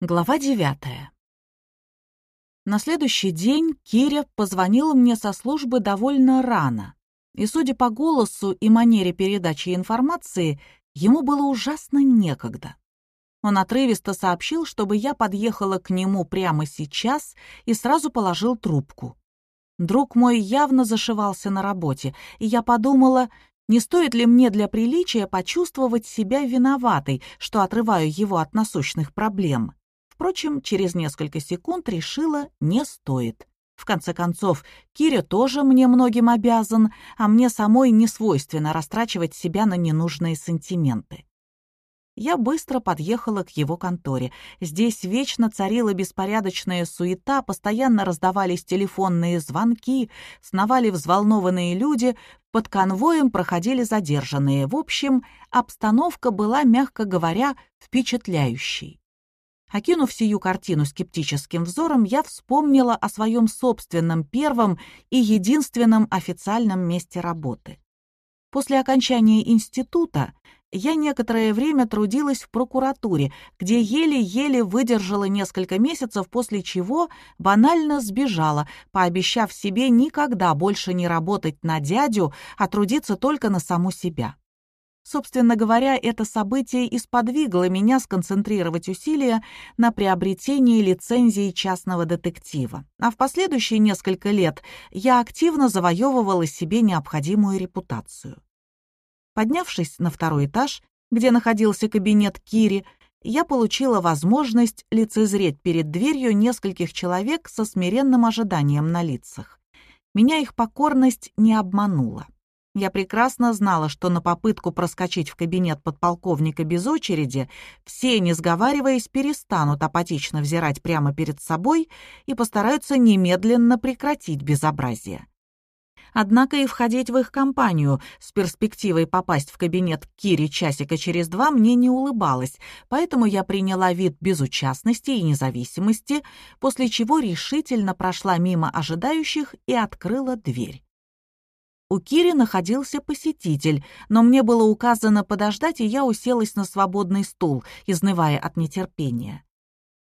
Глава девятая. На следующий день Киря позвонила мне со службы довольно рано, и, судя по голосу и манере передачи информации, ему было ужасно некогда. Он отрывисто сообщил, чтобы я подъехала к нему прямо сейчас и сразу положил трубку. Друг мой явно зашивался на работе, и я подумала, не стоит ли мне для приличия почувствовать себя виноватой, что отрываю его от насущных проблем. Впрочем, через несколько секунд решила, не стоит. В конце концов, Киря тоже мне многим обязан, а мне самой не свойственно растрачивать себя на ненужные сантименты. Я быстро подъехала к его конторе. Здесь вечно царила беспорядочная суета, постоянно раздавались телефонные звонки, сновали взволнованные люди, под конвоем проходили задержанные. В общем, обстановка была, мягко говоря, впечатляющей. Окинув сию картину скептическим взором, я вспомнила о своем собственном первом и единственном официальном месте работы. После окончания института я некоторое время трудилась в прокуратуре, где еле-еле выдержала несколько месяцев, после чего банально сбежала, пообещав себе никогда больше не работать на дядю, а трудиться только на саму себя. Собственно говоря, это событие и сподвигло меня сконцентрировать усилия на приобретении лицензии частного детектива. А в последующие несколько лет я активно завоевывала себе необходимую репутацию. Поднявшись на второй этаж, где находился кабинет Кири, я получила возможность лицезреть перед дверью нескольких человек со смиренным ожиданием на лицах. Меня их покорность не обманула. Я прекрасно знала, что на попытку проскочить в кабинет подполковника без очереди все, не сговариваясь, перестанут апатично взирать прямо перед собой и постараются немедленно прекратить безобразие. Однако и входить в их компанию с перспективой попасть в кабинет Кири часика через два мне не улыбалось, поэтому я приняла вид безучастности и независимости, после чего решительно прошла мимо ожидающих и открыла дверь. У Кири находился посетитель, но мне было указано подождать, и я уселась на свободный стул, изнывая от нетерпения.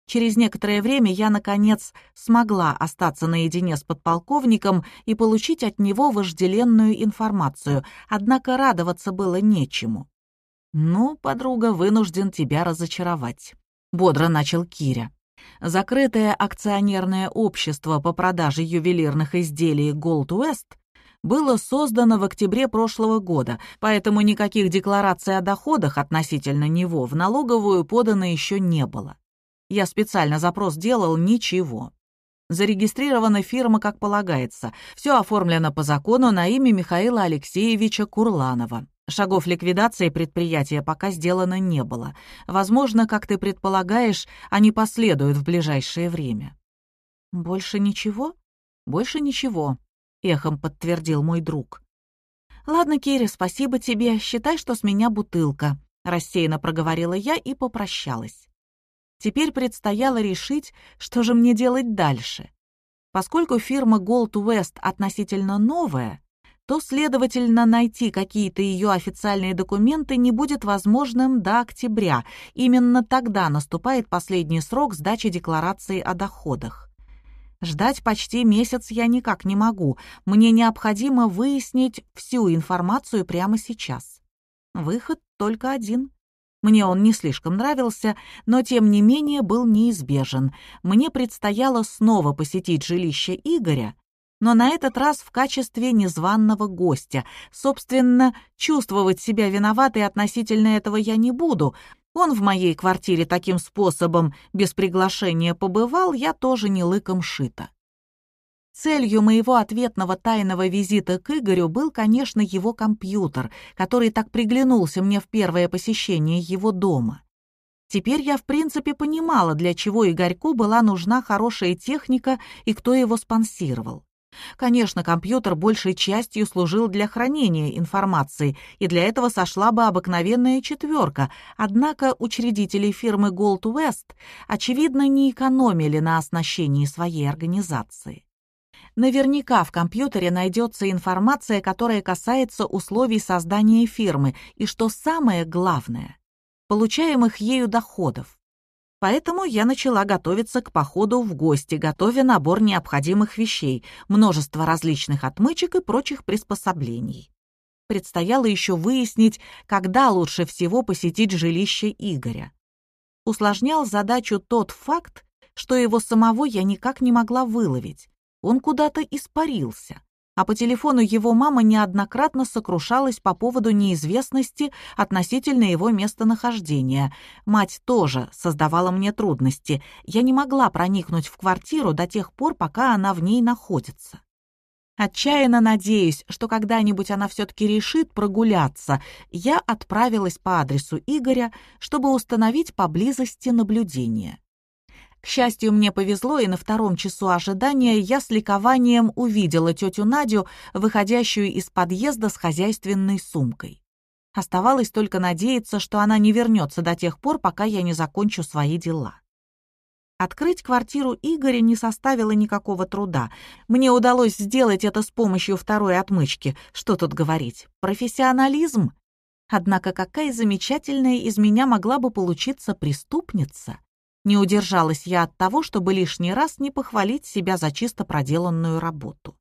Через некоторое время я, наконец, смогла остаться наедине с подполковником и получить от него вожделенную информацию, однако радоваться было нечему. «Ну, подруга, вынужден тебя разочаровать», — бодро начал Киря. Закрытое акционерное общество по продаже ювелирных изделий Gold West было создано в октябре прошлого года, поэтому никаких деклараций о доходах относительно него в налоговую подано еще не было. Я специально запрос делал, ничего. Зарегистрирована фирма как полагается. Все оформлено по закону на имя Михаила Алексеевича Курланова. Шагов ликвидации предприятия пока сделано не было. Возможно, как ты предполагаешь, они последуют в ближайшее время. Больше ничего? Больше ничего. — эхом подтвердил мой друг. «Ладно, Кири, спасибо тебе. Считай, что с меня бутылка», — рассеянно проговорила я и попрощалась. Теперь предстояло решить, что же мне делать дальше. Поскольку фирма Gold West относительно новая, то, следовательно, найти какие-то ее официальные документы не будет возможным до октября. Именно тогда наступает последний срок сдачи декларации о доходах. Ждать почти месяц я никак не могу. Мне необходимо выяснить всю информацию прямо сейчас. Выход только один. Мне он не слишком нравился, но тем не менее был неизбежен. Мне предстояло снова посетить жилище Игоря, но на этот раз в качестве незваного гостя. Собственно, чувствовать себя виноватой относительно этого я не буду, он в моей квартире таким способом без приглашения побывал, я тоже не лыком шита. Целью моего ответного тайного визита к Игорю был, конечно, его компьютер, который так приглянулся мне в первое посещение его дома. Теперь я, в принципе, понимала, для чего Игорьку была нужна хорошая техника и кто его спонсировал. Конечно, компьютер большей частью служил для хранения информации, и для этого сошла бы обыкновенная четверка, однако учредители фирмы Gold West, очевидно, не экономили на оснащении своей организации. Наверняка в компьютере найдется информация, которая касается условий создания фирмы и, что самое главное, получаемых ею доходов. Поэтому я начала готовиться к походу в гости, готовя набор необходимых вещей, множество различных отмычек и прочих приспособлений. Предстояло еще выяснить, когда лучше всего посетить жилище Игоря. Усложнял задачу тот факт, что его самого я никак не могла выловить. Он куда-то испарился а по телефону его мама неоднократно сокрушалась по поводу неизвестности относительно его местонахождения. Мать тоже создавала мне трудности. Я не могла проникнуть в квартиру до тех пор, пока она в ней находится. Отчаянно надеясь, что когда-нибудь она все-таки решит прогуляться, я отправилась по адресу Игоря, чтобы установить поблизости наблюдение. К счастью, мне повезло, и на втором часу ожидания я с ликованием увидела тетю Надю, выходящую из подъезда с хозяйственной сумкой. Оставалось только надеяться, что она не вернется до тех пор, пока я не закончу свои дела. Открыть квартиру Игоря не составило никакого труда. Мне удалось сделать это с помощью второй отмычки. Что тут говорить? Профессионализм? Однако какая замечательная из меня могла бы получиться преступница, не удержалась я от того, чтобы лишний раз не похвалить себя за чисто проделанную работу.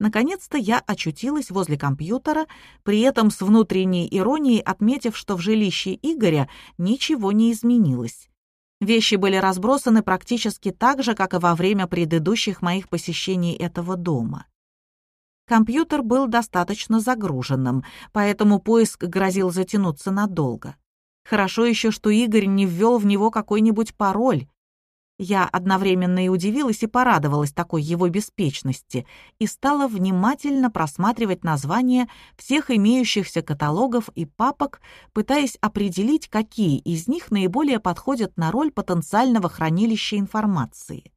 Наконец-то я очутилась возле компьютера, при этом с внутренней иронией отметив, что в жилище Игоря ничего не изменилось. Вещи были разбросаны практически так же, как и во время предыдущих моих посещений этого дома. Компьютер был достаточно загруженным, поэтому поиск грозил затянуться надолго. Хорошо еще, что Игорь не ввел в него какой-нибудь пароль. Я одновременно и удивилась, и порадовалась такой его беспечности, и стала внимательно просматривать названия всех имеющихся каталогов и папок, пытаясь определить, какие из них наиболее подходят на роль потенциального хранилища информации.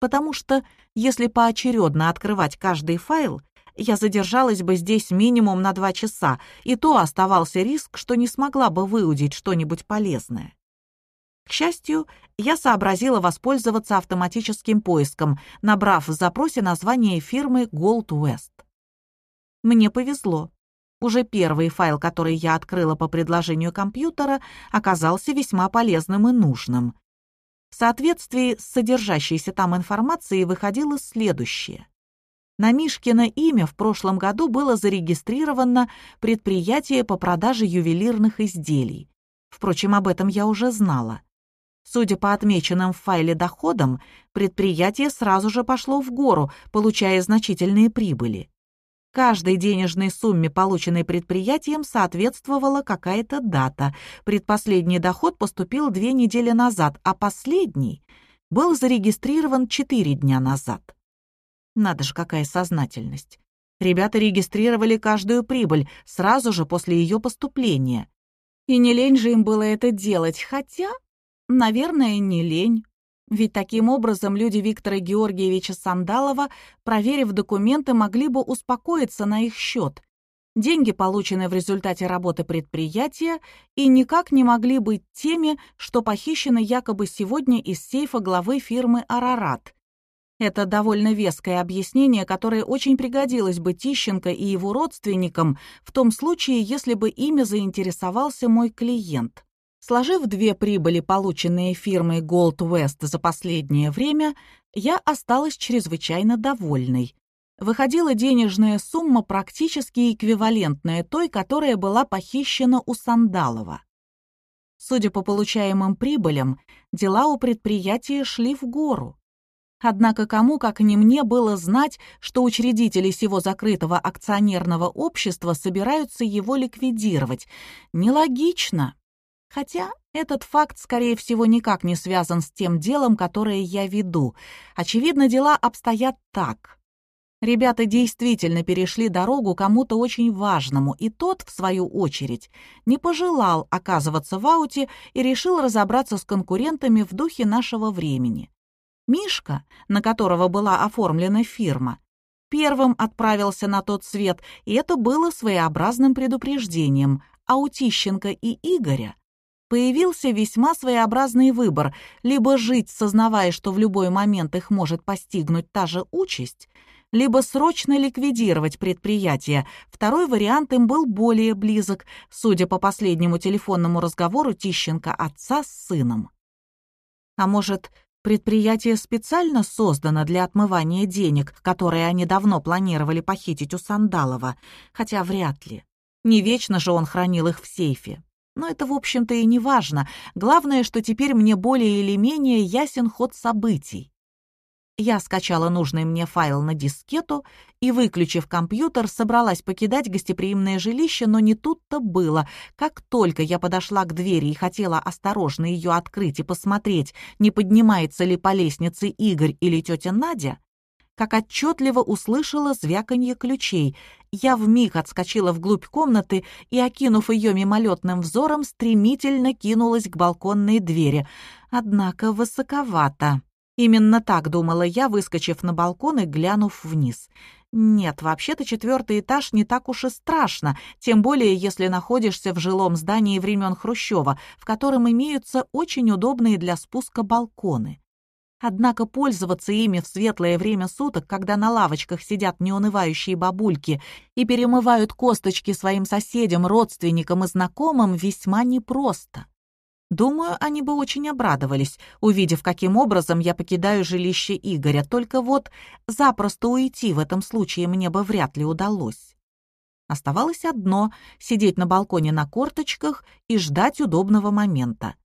Потому что, если поочередно открывать каждый файл, я задержалась бы здесь минимум на два часа, и то оставался риск, что не смогла бы выудить что-нибудь полезное. К счастью, я сообразила воспользоваться автоматическим поиском, набрав в запросе название фирмы Gold West. Мне повезло. Уже первый файл, который я открыла по предложению компьютера, оказался весьма полезным и нужным. В соответствии с содержащейся там информацией выходило следующее. На Мишкино имя в прошлом году было зарегистрировано предприятие по продаже ювелирных изделий. Впрочем, об этом я уже знала. Судя по отмеченным в файле доходам, предприятие сразу же пошло в гору, получая значительные прибыли. Каждой денежной сумме, полученной предприятием, соответствовала какая-то дата. Предпоследний доход поступил две недели назад, а последний был зарегистрирован четыре дня назад. Надо же, какая сознательность. Ребята регистрировали каждую прибыль сразу же после ее поступления. И не лень же им было это делать, хотя, наверное, не лень. Ведь таким образом люди Виктора Георгиевича Сандалова, проверив документы, могли бы успокоиться на их счет. Деньги, полученные в результате работы предприятия, и никак не могли быть теми, что похищены якобы сегодня из сейфа главы фирмы «Арарат», это довольно веское объяснение, которое очень пригодилось бы Тищенко и его родственникам в том случае, если бы ими заинтересовался мой клиент. Сложив две прибыли, полученные фирмой Gold West за последнее время, я осталась чрезвычайно довольной. Выходила денежная сумма практически эквивалентная той, которая была похищена у Сандалова. Судя по получаемым прибылям, дела у предприятия шли в гору. Однако кому, как не мне, было знать, что учредители сего закрытого акционерного общества собираются его ликвидировать. Нелогично. Хотя этот факт, скорее всего, никак не связан с тем делом, которое я веду. Очевидно, дела обстоят так. Ребята действительно перешли дорогу кому-то очень важному, и тот, в свою очередь, не пожелал оказываться в ауте и решил разобраться с конкурентами в духе нашего времени. Мишка, на которого была оформлена фирма, первым отправился на тот свет, и это было своеобразным предупреждением, а у Тищенко и Игоря появился весьма своеобразный выбор — либо жить, сознавая, что в любой момент их может постигнуть та же участь, либо срочно ликвидировать предприятие. Второй вариант им был более близок, судя по последнему телефонному разговору Тищенко отца с сыном. А может, предприятие специально создано для отмывания денег, которые они давно планировали похитить у Сандалова, хотя вряд ли. Не вечно же он хранил их в сейфе. Но это, в общем-то, и не важно. Главное, что теперь мне более или менее ясен ход событий. Я скачала нужный мне файл на дискету и, выключив компьютер, собралась покидать гостеприимное жилище, но не тут-то было. Как только я подошла к двери и хотела осторожно ее открыть и посмотреть, не поднимается ли по лестнице Игорь или тетя Надя, как отчетливо услышала звяканье ключей. Я вмиг отскочила вглубь комнаты и, окинув ее мимолетным взором, стремительно кинулась к балконной двери. Однако высоковато. Именно так думала я, выскочив на балкон и глянув вниз. Нет, вообще-то четвертый этаж не так уж и страшно, тем более если находишься в жилом здании времен Хрущева, в котором имеются очень удобные для спуска балконы. Однако пользоваться ими в светлое время суток, когда на лавочках сидят неунывающие бабульки и перемывают косточки своим соседям, родственникам и знакомым, весьма непросто. Думаю, они бы очень обрадовались, увидев, каким образом я покидаю жилище Игоря, только вот запросто уйти в этом случае мне бы вряд ли удалось. Оставалось одно — сидеть на балконе на корточках и ждать удобного момента.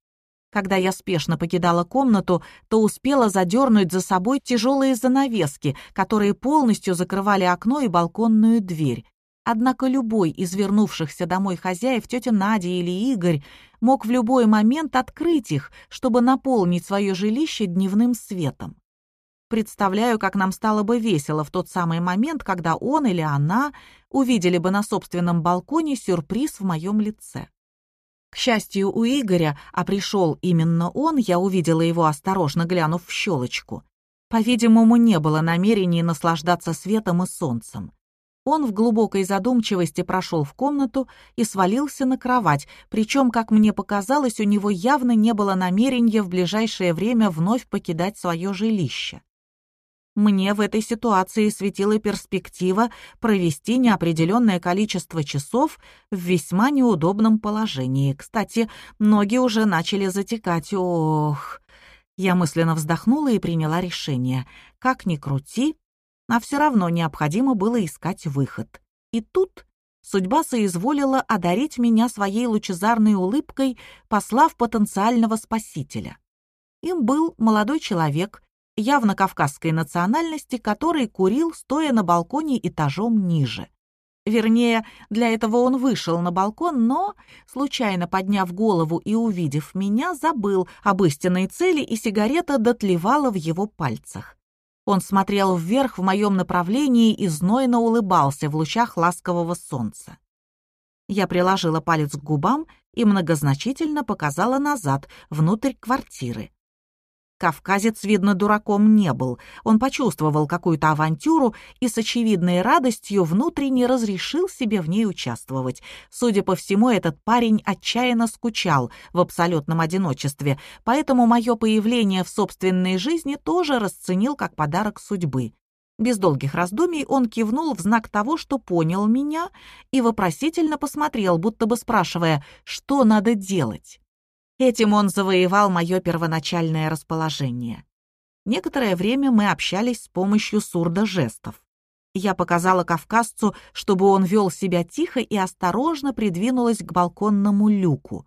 Когда я спешно покидала комнату, то успела задернуть за собой тяжелые занавески, которые полностью закрывали окно и балконную дверь. Однако любой из вернувшихся домой хозяев, тетя Надя или Игорь, мог в любой момент открыть их, чтобы наполнить свое жилище дневным светом. Представляю, как нам стало бы весело в тот самый момент, когда он или она увидели бы на собственном балконе сюрприз в моем лице. К счастью, у Игоря, а пришел именно он, я увидела его, осторожно глянув в щелочку. По-видимому, не было намерений наслаждаться светом и солнцем. Он в глубокой задумчивости прошел в комнату и свалился на кровать, причем, как мне показалось, у него явно не было намерения в ближайшее время вновь покидать свое жилище. Мне в этой ситуации светила перспектива провести неопределенное количество часов в весьма неудобном положении. Кстати, ноги уже начали затекать. Ох! Я мысленно вздохнула и приняла решение. Как ни крути, а все равно необходимо было искать выход. И тут судьба соизволила одарить меня своей лучезарной улыбкой, послав потенциального спасителя. Им был молодой человек, явно кавказской национальности, который курил, стоя на балконе этажом ниже. Вернее, для этого он вышел на балкон, но, случайно подняв голову и увидев меня, забыл об истинной цели, и сигарета дотлевала в его пальцах. Он смотрел вверх в моем направлении и знойно улыбался в лучах ласкового солнца. Я приложила палец к губам и многозначительно показала назад, внутрь квартиры. Кавказец, видно, дураком не был. Он почувствовал какую-то авантюру и с очевидной радостью внутренне разрешил себе в ней участвовать. Судя по всему, этот парень отчаянно скучал в абсолютном одиночестве, поэтому мое появление в собственной жизни тоже расценил как подарок судьбы. Без долгих раздумий он кивнул в знак того, что понял меня, и вопросительно посмотрел, будто бы спрашивая, что надо делать. Этим он завоевал мое первоначальное расположение. Некоторое время мы общались с помощью сурдо-жестов. Я показала кавказцу, чтобы он вел себя тихо и осторожно придвинулась к балконному люку.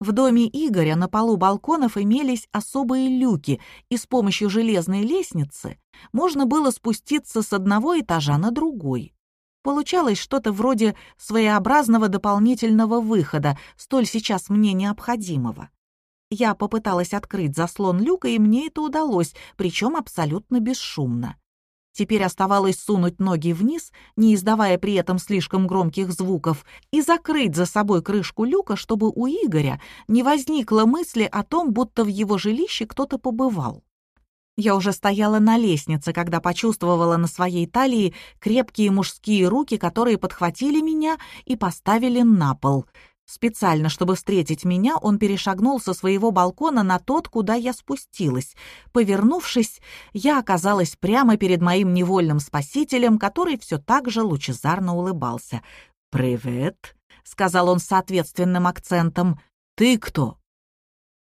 В доме Игоря на полу балконов имелись особые люки, и с помощью железной лестницы можно было спуститься с одного этажа на другой. Получалось что-то вроде своеобразного дополнительного выхода, столь сейчас мне необходимого. Я попыталась открыть заслон люка, и мне это удалось, причем абсолютно бесшумно. Теперь оставалось сунуть ноги вниз, не издавая при этом слишком громких звуков, и закрыть за собой крышку люка, чтобы у Игоря не возникло мысли о том, будто в его жилище кто-то побывал. Я уже стояла на лестнице, когда почувствовала на своей талии крепкие мужские руки, которые подхватили меня и поставили на пол. Специально, чтобы встретить меня, он перешагнул со своего балкона на тот, куда я спустилась. Повернувшись, я оказалась прямо перед моим невольным спасителем, который все так же лучезарно улыбался. «Привет», — сказал он с соответственным акцентом. «Ты кто?»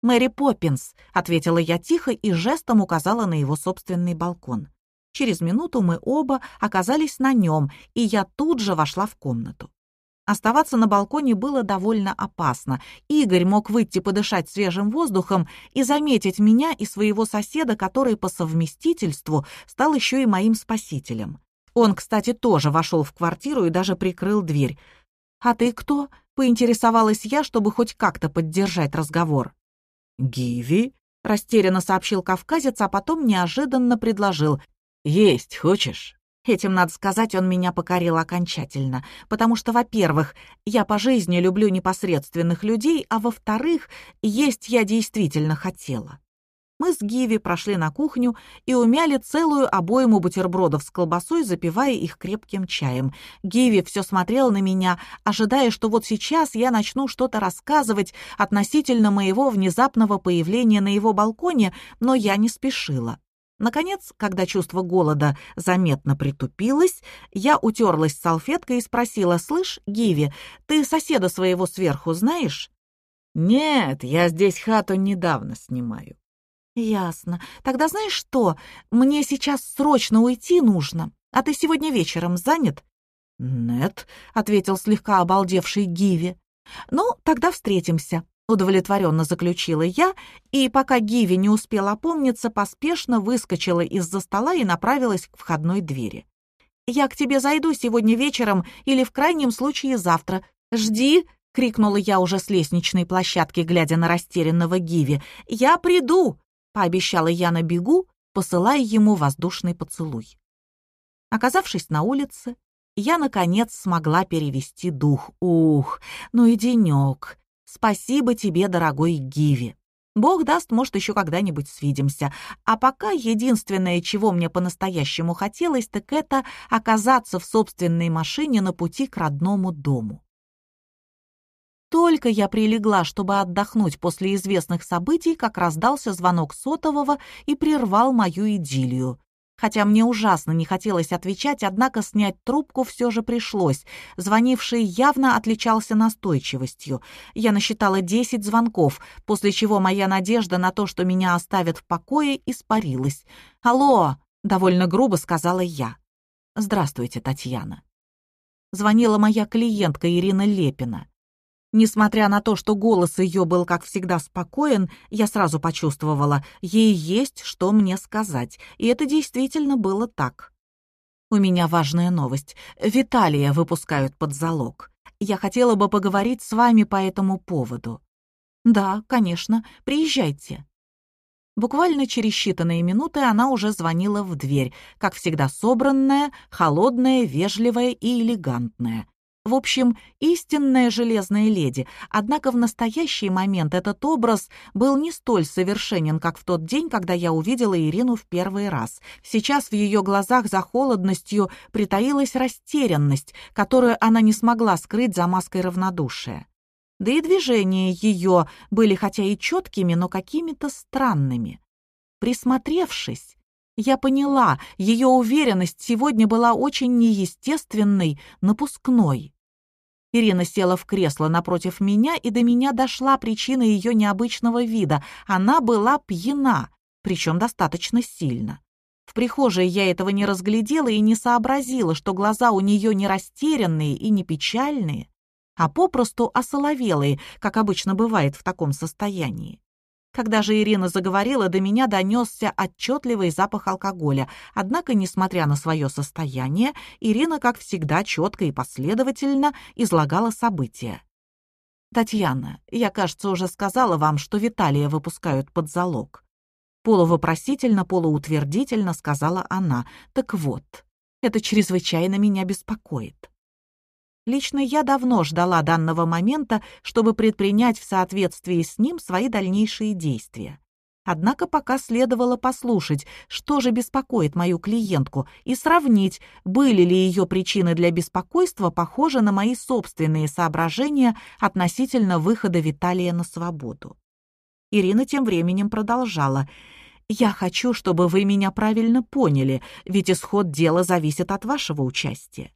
«Мэри Поппинс», — ответила я тихо и жестом указала на его собственный балкон. Через минуту мы оба оказались на нем, и я тут же вошла в комнату. Оставаться на балконе было довольно опасно. Игорь мог выйти подышать свежим воздухом и заметить меня и своего соседа, который по совместительству стал еще и моим спасителем. Он, кстати, тоже вошел в квартиру и даже прикрыл дверь. «А ты кто?» — поинтересовалась я, чтобы хоть как-то поддержать разговор. «Гиви?» — растерянно сообщил кавказец, а потом неожиданно предложил. «Есть хочешь?» Этим, надо сказать, он меня покорил окончательно, потому что, во-первых, я по жизни люблю непосредственных людей, а во-вторых, есть я действительно хотела. Мы с Гиви прошли на кухню и умяли целую обойму бутербродов с колбасой, запивая их крепким чаем. Гиви все смотрел на меня, ожидая, что вот сейчас я начну что-то рассказывать относительно моего внезапного появления на его балконе, но я не спешила. Наконец, когда чувство голода заметно притупилось, я утерлась салфеткой и спросила, «Слышь, Гиви, ты соседа своего сверху знаешь?» «Нет, я здесь хату недавно снимаю». «Ясно. Тогда знаешь что? Мне сейчас срочно уйти нужно. А ты сегодня вечером занят?» «Нет», — ответил слегка обалдевший Гиви. «Ну, тогда встретимся удовлетворенно заключила я, и пока Гиви не успел опомниться, поспешно выскочила из-за стола и направилась к входной двери. «Я к тебе зайду сегодня вечером или в крайнем случае завтра. Жди!» — крикнула я уже с лестничной площадки, глядя на растерянного Гиви. «Я приду!» — пообещала я на бегу, посылая ему воздушный поцелуй. Оказавшись на улице, я, наконец, смогла перевести дух. Ух, ну и денек. Спасибо тебе, дорогой Гиви. Бог даст, может, еще когда-нибудь свидимся. А пока единственное, чего мне по-настоящему хотелось, так это оказаться в собственной машине на пути к родному дому. Только я прилегла, чтобы отдохнуть после известных событий, как раздался звонок сотового и прервал мою идиллию. Хотя мне ужасно не хотелось отвечать, однако снять трубку все же пришлось. Звонивший явно отличался настойчивостью. Я насчитала десять звонков, после чего моя надежда на то, что меня оставят в покое, испарилась. «Алло!» — довольно грубо сказала я. «Здравствуйте, Татьяна». Звонила моя клиентка Ирина Лепина. Несмотря на то, что голос ее был, как всегда, спокоен, я сразу почувствовала, ей есть что мне сказать, и это действительно было так. У меня важная новость. Виталия выпускают под залог. Я хотела бы поговорить с вами по этому поводу. Да, конечно, приезжайте. Буквально через считанные минуты она уже звонила в дверь, как всегда собранная, холодная, вежливая и элегантная. В общем, истинная железная леди, однако в настоящий момент этот образ был не столь совершенен, как в тот день, когда я увидела Ирину в первый раз. Сейчас в ее глазах за холодностью притаилась растерянность, которую она не смогла скрыть за маской равнодушия. Да и движения ее были хотя и четкими, но какими-то странными. Присмотревшись, я поняла, ее уверенность сегодня была очень неестественной, напускной. Ирина села в кресло напротив меня, и до меня дошла причина ее необычного вида. Она была пьяна, причем достаточно сильно. В прихожей я этого не разглядела и не сообразила, что глаза у нее не растерянные и не печальные, а попросту осоловелые, как обычно бывает в таком состоянии. Когда же Ирина заговорила, до меня донесся отчетливый запах алкоголя. Однако, несмотря на свое состояние, Ирина, как всегда, четко и последовательно излагала события. «Татьяна, я, кажется, уже сказала вам, что Виталия выпускают под залог». Полувопросительно, полуутвердительно сказала она. «Так вот, это чрезвычайно меня беспокоит. Лично я давно ждала данного момента, чтобы предпринять в соответствии с ним свои дальнейшие действия. Однако пока следовало послушать, что же беспокоит мою клиентку, и сравнить, были ли ее причины для беспокойства похожи на мои собственные соображения относительно выхода Виталия на свободу. Ирина тем временем продолжала. «Я хочу, чтобы вы меня правильно поняли, ведь исход дела зависит от вашего участия.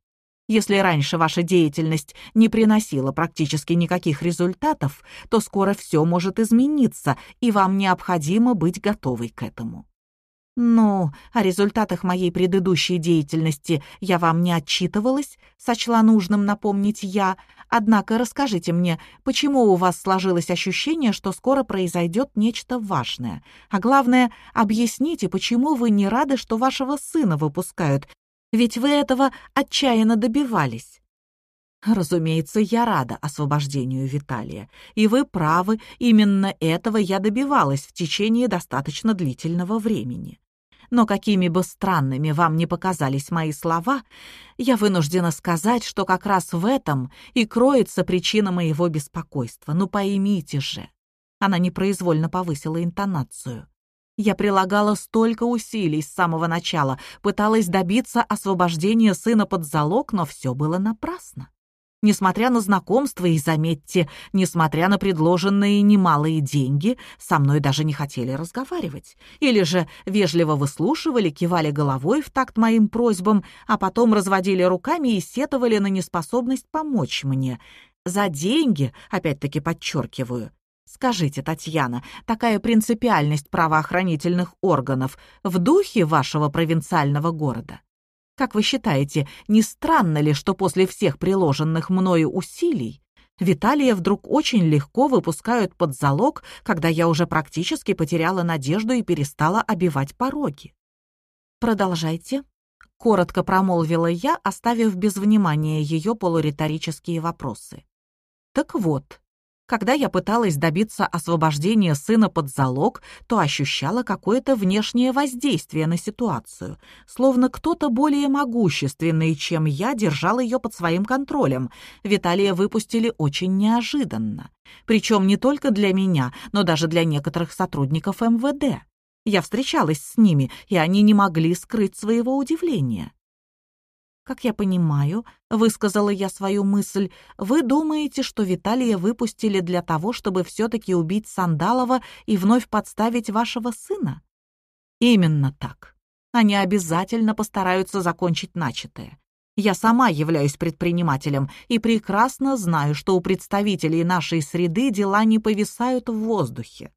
Если раньше ваша деятельность не приносила практически никаких результатов, то скоро все может измениться, и вам необходимо быть готовой к этому. «Ну, о результатах моей предыдущей деятельности я вам не отчитывалась», сочла нужным напомнить я. «Однако расскажите мне, почему у вас сложилось ощущение, что скоро произойдет нечто важное? А главное, объясните, почему вы не рады, что вашего сына выпускают? Ведь вы этого отчаянно добивались». Разумеется, я рада освобождению Виталия. И вы правы, именно этого я добивалась в течение достаточно длительного времени но какими бы странными вам не показались мои слова, я вынуждена сказать, что как раз в этом и кроется причина моего беспокойства. Ну поймите же. Она непроизвольно повысила интонацию. Я прилагала столько усилий с самого начала, пыталась добиться освобождения сына под залог, но все было напрасно. Несмотря на знакомство и, заметьте, несмотря на предложенные немалые деньги, со мной даже не хотели разговаривать. Или же вежливо выслушивали, кивали головой в такт моим просьбам, а потом разводили руками и сетовали на неспособность помочь мне. За деньги, опять-таки подчеркиваю. Скажите, Татьяна, такая принципиальность правоохранительных органов в духе вашего провинциального города? Как вы считаете, не странно ли, что после всех приложенных мною усилий Виталия вдруг очень легко выпускают под залог, когда я уже практически потеряла надежду и перестала обивать пороги? Продолжайте. Коротко промолвила я, оставив без внимания ее полуриторические вопросы. Так вот, когда я пыталась добиться освобождения сына под залог, то ощущала какое-то внешнее воздействие на ситуацию, словно кто-то более могущественный, чем я, держал ее под своим контролем. Виталия выпустили очень неожиданно. Причем не только для меня, но даже для некоторых сотрудников МВД. Я встречалась с ними, и они не могли скрыть своего удивления. «Как я понимаю», — высказала я свою мысль, «вы думаете, что Виталия выпустили для того, чтобы все-таки убить Сандалова и вновь подставить вашего сына?» «Именно так. Они обязательно постараются закончить начатое. Я сама являюсь предпринимателем и прекрасно знаю, что у представителей нашей среды дела не повисают в воздухе.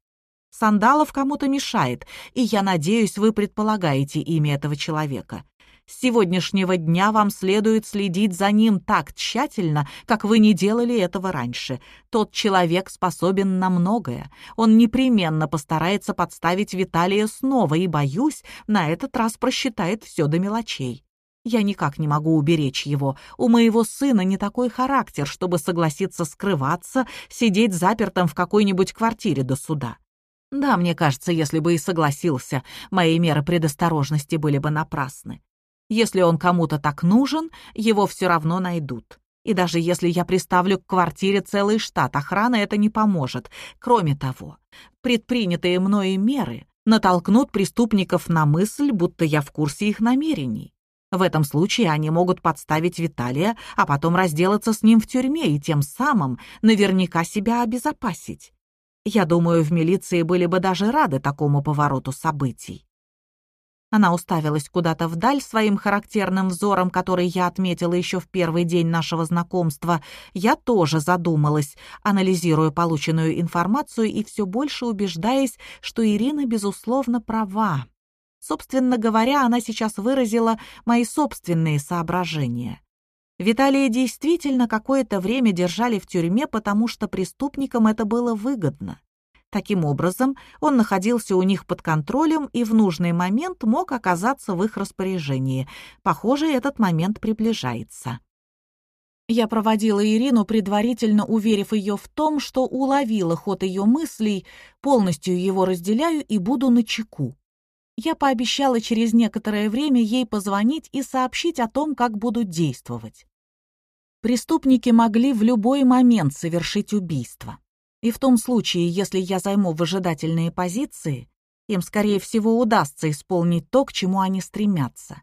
Сандалов кому-то мешает, и я надеюсь, вы предполагаете имя этого человека. С сегодняшнего дня вам следует следить за ним так тщательно, как вы не делали этого раньше. Тот человек способен на многое. Он непременно постарается подставить Виталия снова и, боюсь, на этот раз просчитает все до мелочей. Я никак не могу уберечь его. У моего сына не такой характер, чтобы согласиться скрываться, сидеть запертым в какой-нибудь квартире до суда. Да, мне кажется, если бы и согласился, мои меры предосторожности были бы напрасны. Если он кому-то так нужен, его все равно найдут. И даже если я приставлю к квартире целый штат охраны, это не поможет. Кроме того, предпринятые мною меры натолкнут преступников на мысль, будто я в курсе их намерений. В этом случае они могут подставить Виталия, а потом разделаться с ним в тюрьме и тем самым наверняка себя обезопасить. Я думаю, в милиции были бы даже рады такому повороту событий. Она уставилась куда-то вдаль своим характерным взором, который я отметила еще в первый день нашего знакомства. Я тоже задумалась, анализируя полученную информацию и все больше убеждаясь, что Ирина, безусловно, права. Собственно говоря, она сейчас выразила мои собственные соображения. Виталия действительно какое-то время держали в тюрьме, потому что преступникам это было выгодно. Таким образом, он находился у них под контролем и в нужный момент мог оказаться в их распоряжении. Похоже, этот момент приближается. Я проводила Ирину, предварительно уверив ее в том, что уловила ход ее мыслей, полностью его разделяю и буду на чеку. Я пообещала через некоторое время ей позвонить и сообщить о том, как буду действовать. Преступники могли в любой момент совершить убийство. И в том случае, если я займу выжидательные позиции, им, скорее всего, удастся исполнить то, к чему они стремятся.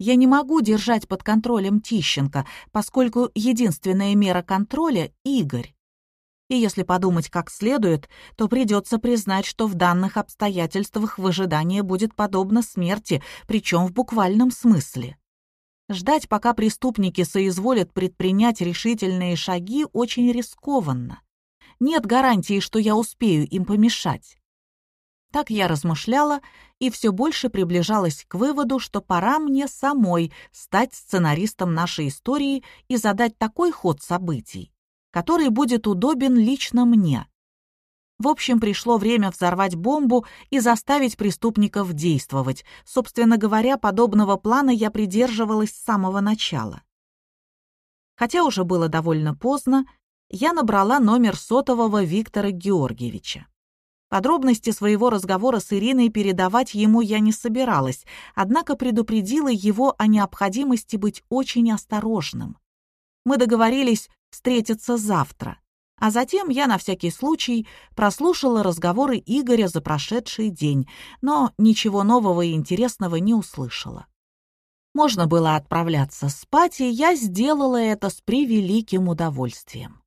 Я не могу держать под контролем Тищенко, поскольку единственная мера контроля — Игорь. И если подумать как следует, то придется признать, что в данных обстоятельствах выжидание будет подобно смерти, причем в буквальном смысле. Ждать, пока преступники соизволят предпринять решительные шаги, очень рискованно. Нет гарантии, что я успею им помешать. Так я размышляла и все больше приближалась к выводу, что пора мне самой стать сценаристом нашей истории и задать такой ход событий, который будет удобен лично мне. В общем, пришло время взорвать бомбу и заставить преступников действовать. Собственно говоря, подобного плана я придерживалась с самого начала. Хотя уже было довольно поздно, я набрала номер сотового Виктора Георгиевича. Подробности своего разговора с Ириной передавать ему я не собиралась, однако предупредила его о необходимости быть очень осторожным. Мы договорились встретиться завтра. А затем я на всякий случай прослушала разговоры Игоря за прошедший день, но ничего нового и интересного не услышала. Можно было отправляться спать, и я сделала это с превеликим удовольствием.